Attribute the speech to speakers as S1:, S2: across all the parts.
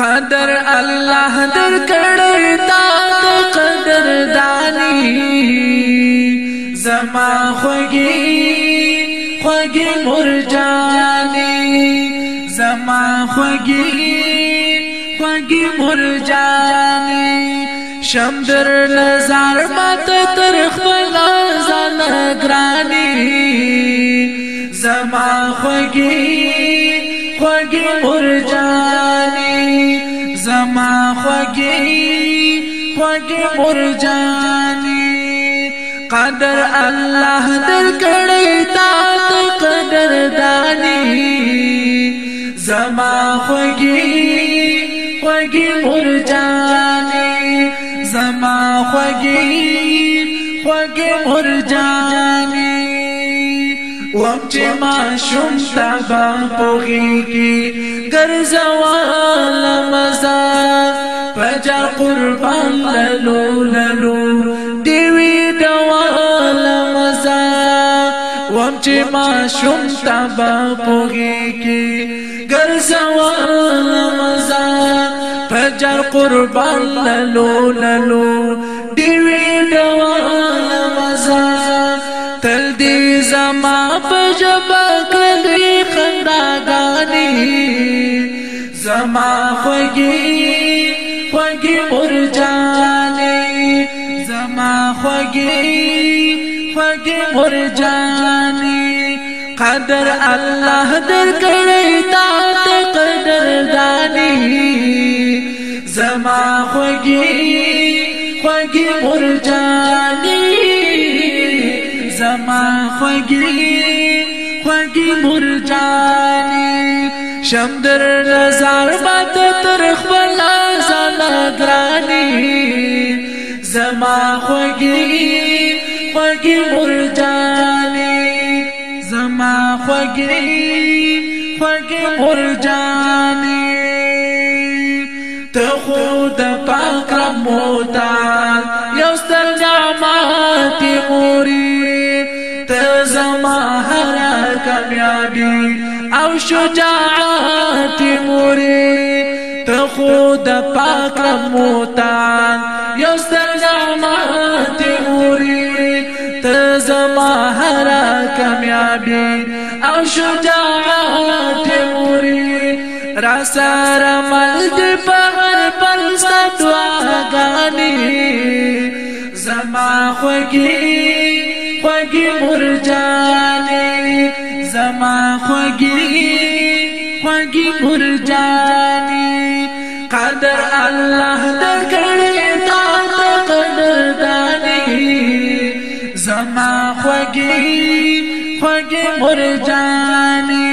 S1: قدر الله در کړی تا قدر دانی زما خوږی خوږی مرجانی زما خوږی خوږی مرجانی شم در نظر مات تر خپل ځان ګرانی زما خوږی خوږی مرجانی خوږي خوږي مرجاني قدر الله در کړی تا ته قدر دانی زما خوږي خوږي مرجاني زما خوږي خوږي مرجاني وم چې ما شوم تبا پوغي کی ګرځوال مزار حجر قربان للو للو دیوی دوال مزا وم چې ما شوم تبا پوږي کی ګرځوال مزا حجر قربان للو للو دیوی دوال مزا تل دې زما په جبا کړې خنداګانی زما خوږي خوږي مرجاني زما خوږي خوږي مرجاني قدر الله در کړی تا قدر داني زما خوږي خوږي مرجاني زما خوږي خوږي مرجاني شمدر در نظر بات ترخ خوږي خوږي مرجاني زما خوږي خوږي مرجاني ته خو د پاک رب موتا یو ستر جامات موري ته زما هر کامیابی او شجاعت موري ته خو د پاک رب موتا یو ستر جنت وری ته زما هر کامیابی او شجاعت وری را سره مل دې په هر پل ستواګانی زما خوږی خوږی مرجانی زما خوږی خوږی مرجانی قدر الله خوږي خوږي مرجاني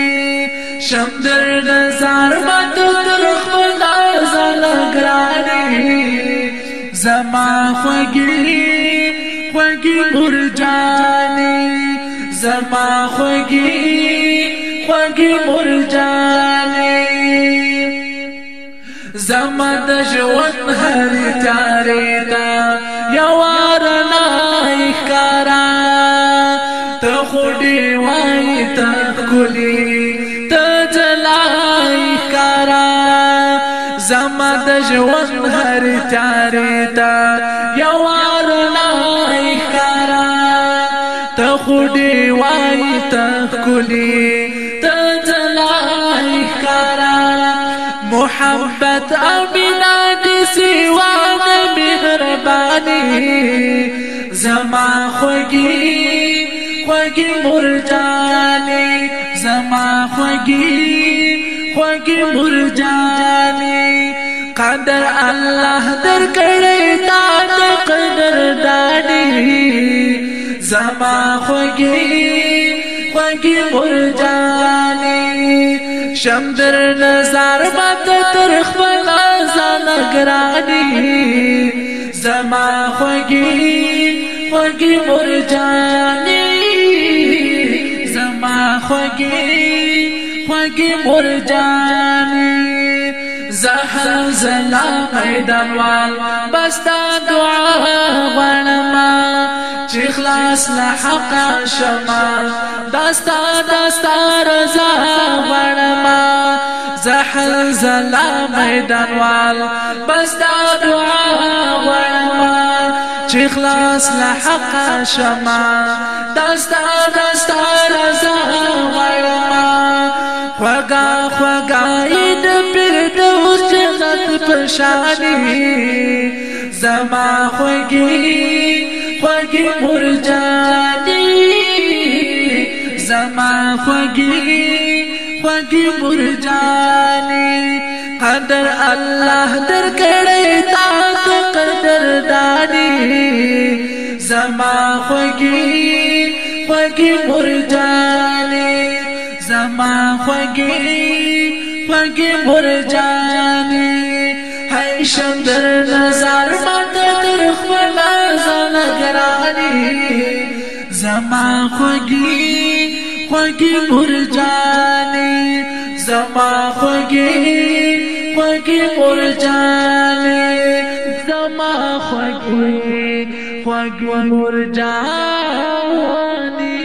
S1: شم درد زارمت تر خپل ځان ګراني زما خوږي خوږي مرجاني زما خوږي خوږي مرجاني زما د ژوند هر تاریخ یو ورنای کار ګلي ته جلای کارا زما د ژوند هر چارې تا یو ور نه کارا ته خودي وای ته ګلي ته جلای کارا محبت امنا دي سوا د مهرباني زما خوږي خوږي مرجان خوږي خوږي مرجاني قدر الله در کړی تا د قدر دانی زما خوږي خوږي مرجاني شم در نظر مت تر خپل ځان ګرانی زما خوږي خوږي مرجاني زما خوږي پاکی مرجانی زهر زلا میدانوال بستا دعا غنما چې خلاص له حق شمار داستا داستا رضا غنما زهر زلا میدانوال بستا دعا غنما چې خلاص له حق شمار داستا داستا رضا غنما خوگا خوگا اید پردوس چغت پشانی زما خوگی خوگی مرجانی زما خوگی خوگی مرجانی قدر الله در کړی تا تو قدر دانی زما خوگی خوگی مرجانی زما خوږي خوږي مرجاني هاي شندر نظر ماته تر خپل ځان ګراني زما خوږي خوږي مرجاني زما خوږي خوږي مرجاني زما خوږي خوږي مرجاني